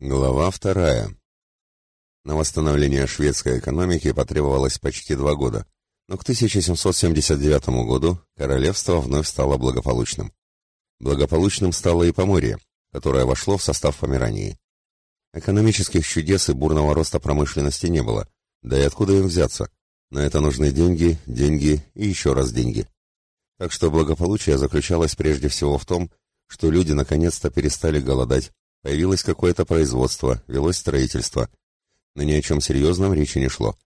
Глава вторая. На восстановление шведской экономики потребовалось почти два года, но к 1779 году королевство вновь стало благополучным. Благополучным стало и Поморье, которое вошло в состав Померании. Экономических чудес и бурного роста промышленности не было, да и откуда им взяться? На это нужны деньги, деньги и еще раз деньги. Так что благополучие заключалось прежде всего в том, что люди наконец-то перестали голодать, Появилось какое-то производство, велось строительство. Но ни о чем серьезном речи не шло.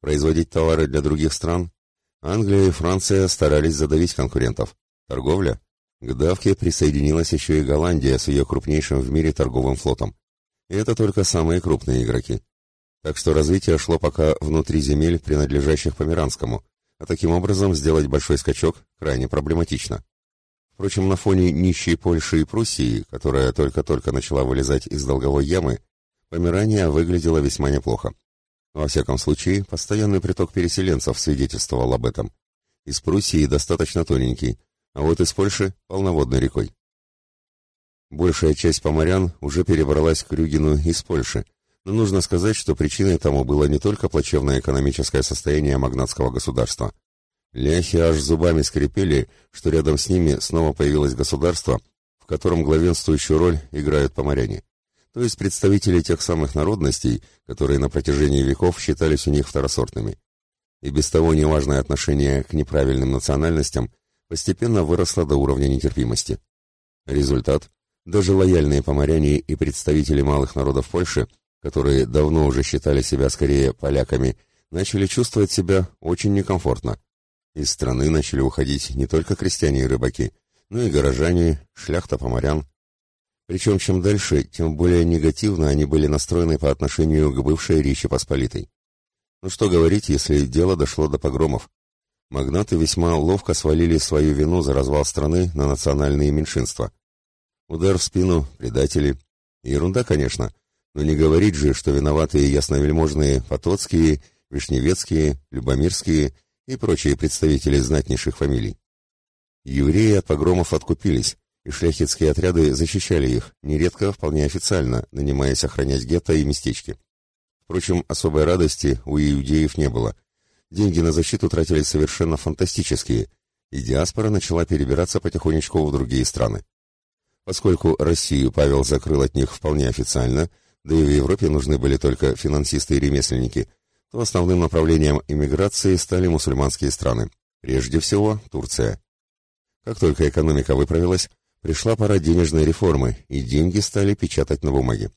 Производить товары для других стран? Англия и Франция старались задавить конкурентов. Торговля? К давке присоединилась еще и Голландия с ее крупнейшим в мире торговым флотом. И это только самые крупные игроки. Так что развитие шло пока внутри земель, принадлежащих Померанскому, а таким образом сделать большой скачок крайне проблематично. Впрочем, на фоне нищей Польши и Пруссии, которая только-только начала вылезать из долговой ямы, Померания выглядела весьма неплохо. Во всяком случае, постоянный приток переселенцев свидетельствовал об этом. Из Пруссии достаточно тоненький, а вот из Польши — полноводной рекой. Большая часть поморян уже перебралась к Рюгину из Польши, но нужно сказать, что причиной тому было не только плачевное экономическое состояние магнатского государства — Ляхи аж зубами скрипели, что рядом с ними снова появилось государство, в котором главенствующую роль играют поморяне, то есть представители тех самых народностей, которые на протяжении веков считались у них второсортными. И без того неважное отношение к неправильным национальностям постепенно выросло до уровня нетерпимости. Результат – даже лояльные поморяне и представители малых народов Польши, которые давно уже считали себя скорее поляками, начали чувствовать себя очень некомфортно – из страны начали уходить не только крестьяне и рыбаки, но и горожане, шляхта поморян. Причем чем дальше, тем более негативно они были настроены по отношению к бывшей Речи Посполитой. Ну что говорить, если дело дошло до погромов. Магнаты весьма ловко свалили свою вину за развал страны на национальные меньшинства. Удар в спину, предатели. Ерунда, конечно, но не говорить же, что виноватые ясновельможные Потоцкие, Вишневецкие, Любомирские – и прочие представители знатнейших фамилий. Евреи от погромов откупились, и шляхетские отряды защищали их, нередко вполне официально, нанимаясь охранять гетто и местечки. Впрочем, особой радости у иудеев не было. Деньги на защиту тратились совершенно фантастические, и диаспора начала перебираться потихонечку в другие страны. Поскольку Россию Павел закрыл от них вполне официально, да и в Европе нужны были только финансисты и ремесленники, то основным направлением иммиграции стали мусульманские страны, прежде всего Турция. Как только экономика выправилась, пришла пора денежной реформы, и деньги стали печатать на бумаге.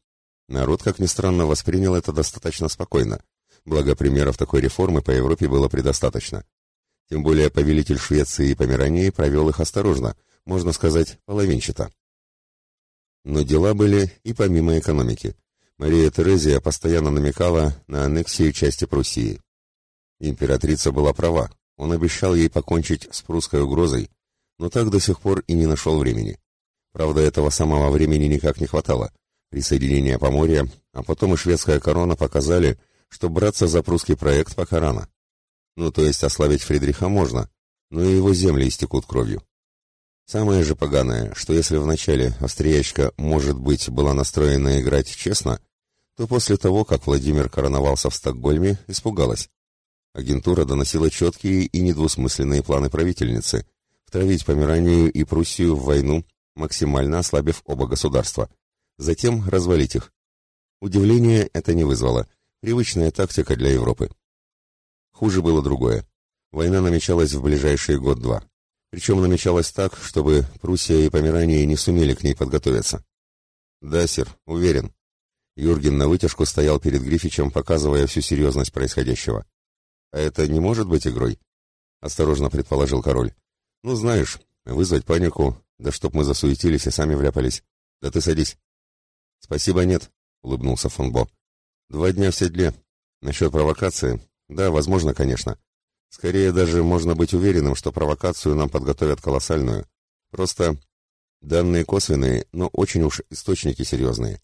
Народ, как ни странно, воспринял это достаточно спокойно, благо примеров такой реформы по Европе было предостаточно. Тем более повелитель Швеции и Померании провел их осторожно, можно сказать, половинчато. Но дела были и помимо экономики. Мария Терезия постоянно намекала на аннексию части Пруссии. Императрица была права, он обещал ей покончить с прусской угрозой, но так до сих пор и не нашел времени. Правда, этого самого времени никак не хватало. Присоединение Поморья, а потом и шведская корона показали, что браться за прусский проект пока рано. Ну, то есть ослабить Фридриха можно, но и его земли истекут кровью. Самое же поганое, что если вначале австриячка, может быть, была настроена играть честно, то после того, как Владимир короновался в Стокгольме, испугалась. Агентура доносила четкие и недвусмысленные планы правительницы втравить Померанию и Пруссию в войну, максимально ослабив оба государства, затем развалить их. Удивления это не вызвало, привычная тактика для Европы. Хуже было другое. Война намечалась в ближайший год-два. Причем намечалась так, чтобы Пруссия и Померания не сумели к ней подготовиться. Да, сэр, уверен. Юрген на вытяжку стоял перед Грифичем, показывая всю серьезность происходящего. «А это не может быть игрой?» — осторожно предположил король. «Ну, знаешь, вызвать панику, да чтоб мы засуетились и сами вляпались. Да ты садись». «Спасибо, нет», — улыбнулся фон Бо. «Два дня в седле. Насчет провокации? Да, возможно, конечно. Скорее даже можно быть уверенным, что провокацию нам подготовят колоссальную. Просто данные косвенные, но очень уж источники серьезные.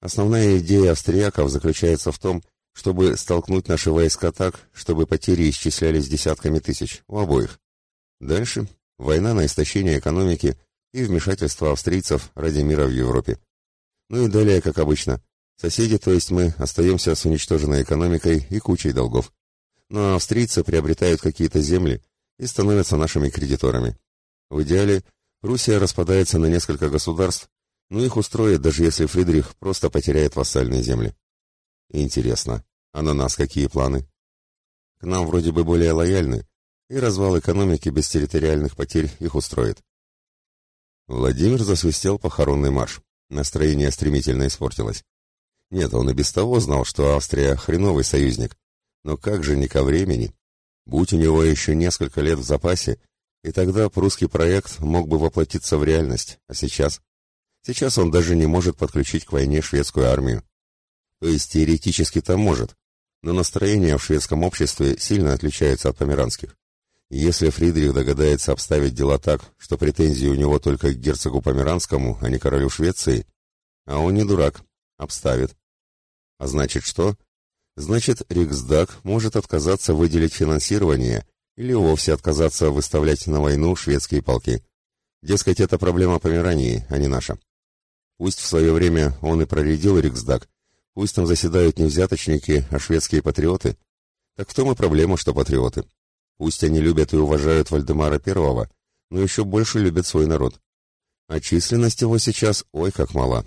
Основная идея австрияков заключается в том, чтобы столкнуть наши войска так, чтобы потери исчислялись десятками тысяч, у обоих. Дальше война на истощение экономики и вмешательство австрийцев ради мира в Европе. Ну и далее, как обычно, Соседи, то есть мы, остаемся с уничтоженной экономикой и кучей долгов. Но австрийцы приобретают какие-то земли и становятся нашими кредиторами. В идеале Пруссия распадается на несколько государств, но их устроит, даже если Фридрих просто потеряет вассальные земли. Интересно, а на нас какие планы? К нам вроде бы более лояльны, и развал экономики без территориальных потерь их устроит. Владимир засвистел похоронный марш. Настроение стремительно испортилось. Нет, он и без того знал, что Австрия хреновый союзник. Но как же не ко времени? Будь у него еще несколько лет в запасе, и тогда прусский проект мог бы воплотиться в реальность. А сейчас? Сейчас он даже не может подключить к войне шведскую армию. То есть теоретически-то может, но настроение в шведском обществе сильно отличается от померанских. И если Фридрих догадается обставить дела так, что претензии у него только к герцогу Померанскому, а не королю Швеции, а он не дурак, обставит. А значит что? Значит, Риксдаг может отказаться выделить финансирование или вовсе отказаться выставлять на войну шведские полки. Дескать, это проблема Померании, а не наша. Пусть в свое время он и проредил Риксдаг, пусть там заседают не взяточники, а шведские патриоты. Так в том и проблема, что патриоты. Пусть они любят и уважают Вальдемара Первого, но еще больше любят свой народ. А численность его сейчас ой как мала.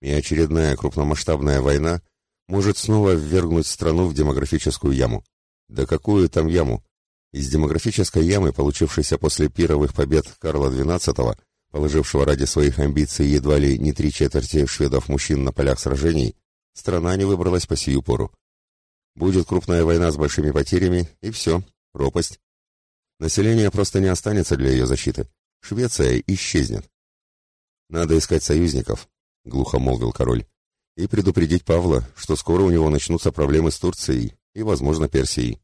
И очередная крупномасштабная война может снова ввергнуть страну в демографическую яму. Да какую там яму? Из демографической ямы, получившейся после пировых побед Карла XII, положившего ради своих амбиций едва ли не три четверти шведов-мужчин на полях сражений, страна не выбралась по сию пору. Будет крупная война с большими потерями, и все, пропасть. Население просто не останется для ее защиты. Швеция исчезнет. Надо искать союзников, — глухо молвил король и предупредить Павла, что скоро у него начнутся проблемы с Турцией и, возможно, Персией.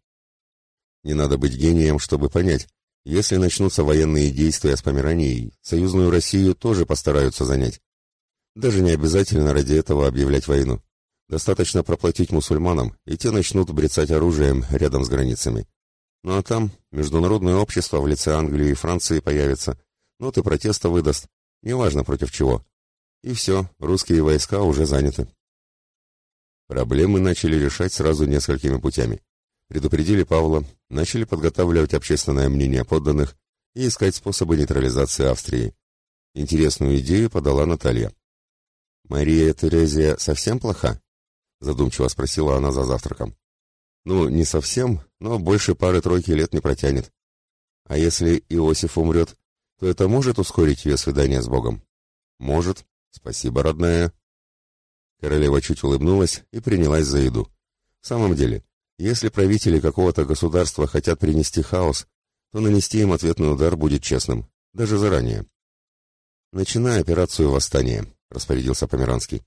Не надо быть гением, чтобы понять, если начнутся военные действия с Померанией, союзную Россию тоже постараются занять. Даже не обязательно ради этого объявлять войну. Достаточно проплатить мусульманам, и те начнут брецать оружием рядом с границами. Ну а там международное общество в лице Англии и Франции появится, ноты протеста выдаст, неважно против чего, и все, русские войска уже заняты. Проблемы начали решать сразу несколькими путями. Предупредили Павла, начали подготавливать общественное мнение подданных и искать способы нейтрализации Австрии. Интересную идею подала Наталья. «Мария Терезия совсем плоха?» — задумчиво спросила она за завтраком. «Ну, не совсем, но больше пары-тройки лет не протянет. А если Иосиф умрет, то это может ускорить ее свидание с Богом?» «Может», «Спасибо, родная». Королева чуть улыбнулась и принялась за еду. В самом деле, если правители какого-то государства хотят принести хаос, то нанести им ответный удар будет честным, даже заранее. «Начинай операцию восстания», — распорядился Померанский.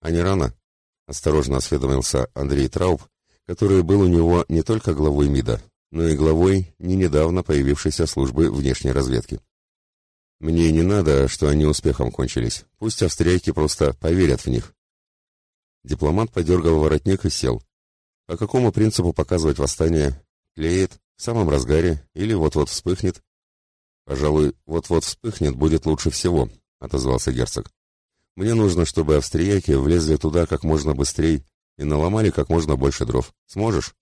«А не рано?» — осторожно осведомился Андрей Трауб, который был у него не только главой МИДа, но и главой не недавно появившейся службы внешней разведки. Мне не надо, что они успехом кончились. Пусть австрияки просто поверят в них. Дипломат подергал воротник и сел. По какому принципу показывать восстание? Клеит, в самом разгаре или вот-вот вспыхнет? Пожалуй, вот-вот вспыхнет будет лучше всего, отозвался герцог. Мне нужно, чтобы австрияки влезли туда как можно быстрее и наломали как можно больше дров. Сможешь?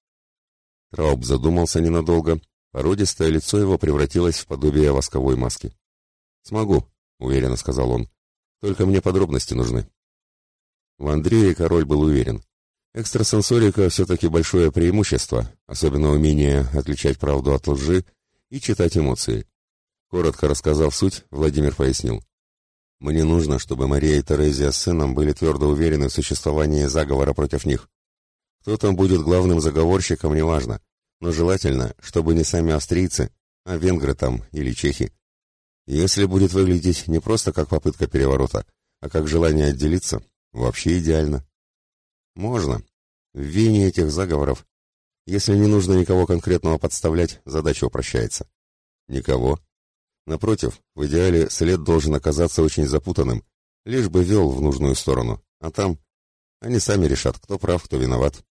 Трауб задумался ненадолго. Породистое лицо его превратилось в подобие восковой маски. «Смогу», — уверенно сказал он. «Только мне подробности нужны». В Андрее король был уверен. Экстрасенсорика все-таки большое преимущество, особенно умение отличать правду от лжи и читать эмоции. Коротко рассказав суть, Владимир пояснил. «Мне нужно, чтобы Мария и Терезия с сыном были твердо уверены в существовании заговора против них. Кто там будет главным заговорщиком, неважно, но желательно, чтобы не сами австрийцы, а венгры там или чехи. Если будет выглядеть не просто как попытка переворота, а как желание отделиться, вообще идеально. Можно. В вене этих заговоров, если не нужно никого конкретного подставлять, задача упрощается. Никого. Напротив, в идеале след должен оказаться очень запутанным, лишь бы вел в нужную сторону, а там они сами решат, кто прав, кто виноват.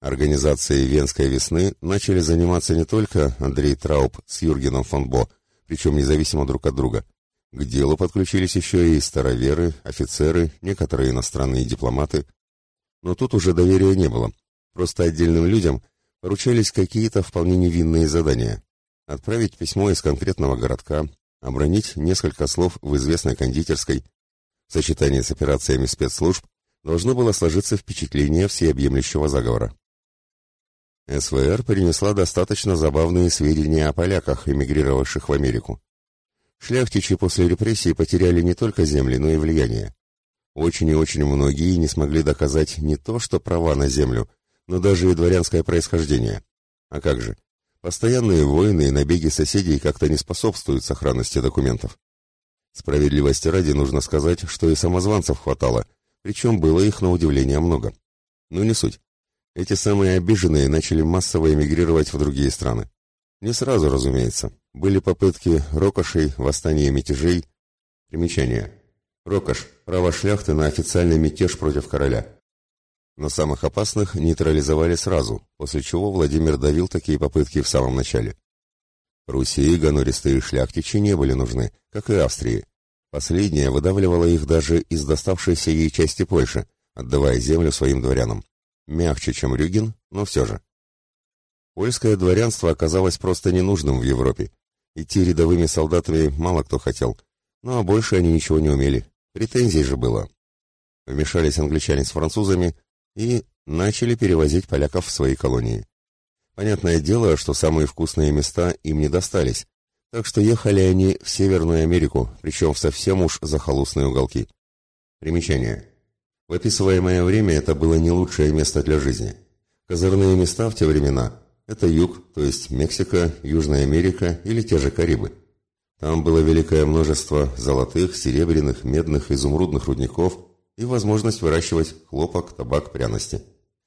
Организацией Венской весны начали заниматься не только Андрей Трауб с Юргеном фон Бо, причем независимо друг от друга, К делу подключились еще и староверы, офицеры, некоторые иностранные дипломаты. Но тут уже доверия не было. Просто отдельным людям поручались какие-то вполне невинные задания. Отправить письмо из конкретного городка, обронить несколько слов в известной кондитерской. В сочетании с операциями спецслужб должно было сложиться впечатление всеобъемлющего заговора. СВР принесла достаточно забавные сведения о поляках, эмигрировавших в Америку. Шляхтичи после репрессий потеряли не только земли, но и влияние. Очень и очень многие не смогли доказать не то, что права на землю, но даже и дворянское происхождение. А как же? Постоянные войны и набеги соседей как-то не способствуют сохранности документов. Справедливости ради нужно сказать, что и самозванцев хватало, причем было их на удивление много. Но не суть. Эти самые обиженные начали массово эмигрировать в другие страны. Не сразу, разумеется. Были попытки рокошей, восстания мятежей. Примечание. Рокош – право шляхты на официальный мятеж против короля. Но самых опасных нейтрализовали сразу, после чего Владимир давил такие попытки в самом начале. Руси гонористые шляхтичи не были нужны, как и Австрии. Последняя выдавливала их даже из доставшейся ей части Польши, отдавая землю своим дворянам. Мягче, чем Рюгин, но все же. Польское дворянство оказалось просто ненужным в Европе. Идти рядовыми солдатами мало кто хотел, но больше они ничего не умели. Претензий же было. Вмешались англичане с французами и начали перевозить поляков в свои колонии. Понятное дело, что самые вкусные места им не достались, так что ехали они в Северную Америку, причем в совсем уж захолустные уголки. Примечание. В описываемое время это было не лучшее место для жизни. Козырные места в те времена – это юг, то есть Мексика, Южная Америка или те же Карибы. Там было великое множество золотых, серебряных, медных, изумрудных рудников и возможность выращивать хлопок, табак, пряности.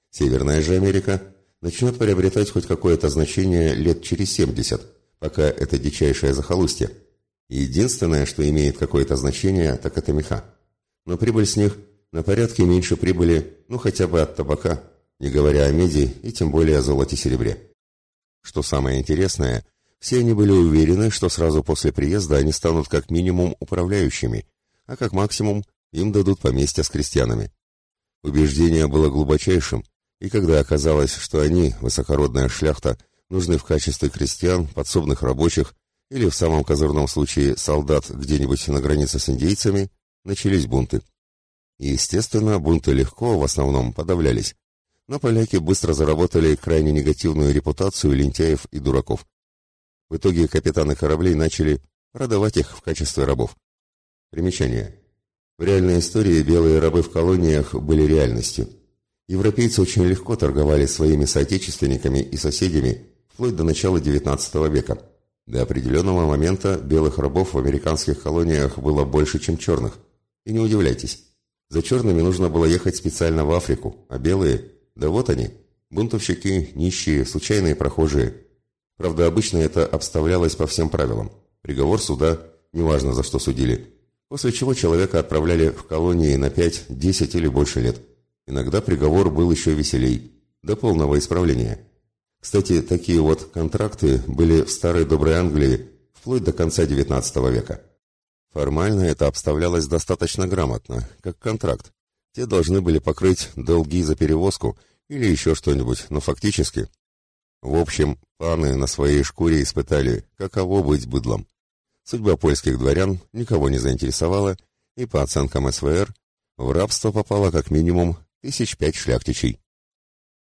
Северная же Америка начнет приобретать хоть какое-то значение лет через 70, пока это дичайшее захолустье. Единственное, что имеет какое-то значение, так это меха. Но прибыль с них на порядке меньше прибыли, ну хотя бы от табака, не говоря о меди и тем более о золоте-серебре. Что самое интересное, все они были уверены, что сразу после приезда они станут как минимум управляющими, а как максимум им дадут поместья с крестьянами. Убеждение было глубочайшим, и когда оказалось, что они, высокородная шляхта, нужны в качестве крестьян, подсобных рабочих или в самом козырном случае солдат где-нибудь на границе с индейцами, начались бунты. И, естественно, бунты легко, в основном, подавлялись. Но поляки быстро заработали крайне негативную репутацию лентяев и дураков. В итоге капитаны кораблей начали продавать их в качестве рабов. Примечание. В реальной истории белые рабы в колониях были реальностью. Европейцы очень легко торговали своими соотечественниками и соседями вплоть до начала XIX века. До определенного момента белых рабов в американских колониях было больше, чем черных. И не удивляйтесь, за черными нужно было ехать специально в Африку, а белые, да вот они, бунтовщики, нищие, случайные прохожие. Правда, обычно это обставлялось по всем правилам. Приговор суда, неважно за что судили. После чего человека отправляли в колонии на 5, 10 или больше лет. Иногда приговор был еще веселей, до полного исправления. Кстати, такие вот контракты были в старой доброй Англии вплоть до конца XIX века. Формально это обставлялось достаточно грамотно, как контракт. Те должны были покрыть долги за перевозку или еще что-нибудь, но фактически... В общем, паны на своей шкуре испытали, каково быть быдлом. Судьба польских дворян никого не заинтересовала, и по оценкам СВР, в рабство попало как минимум тысяч пять шляхтичей.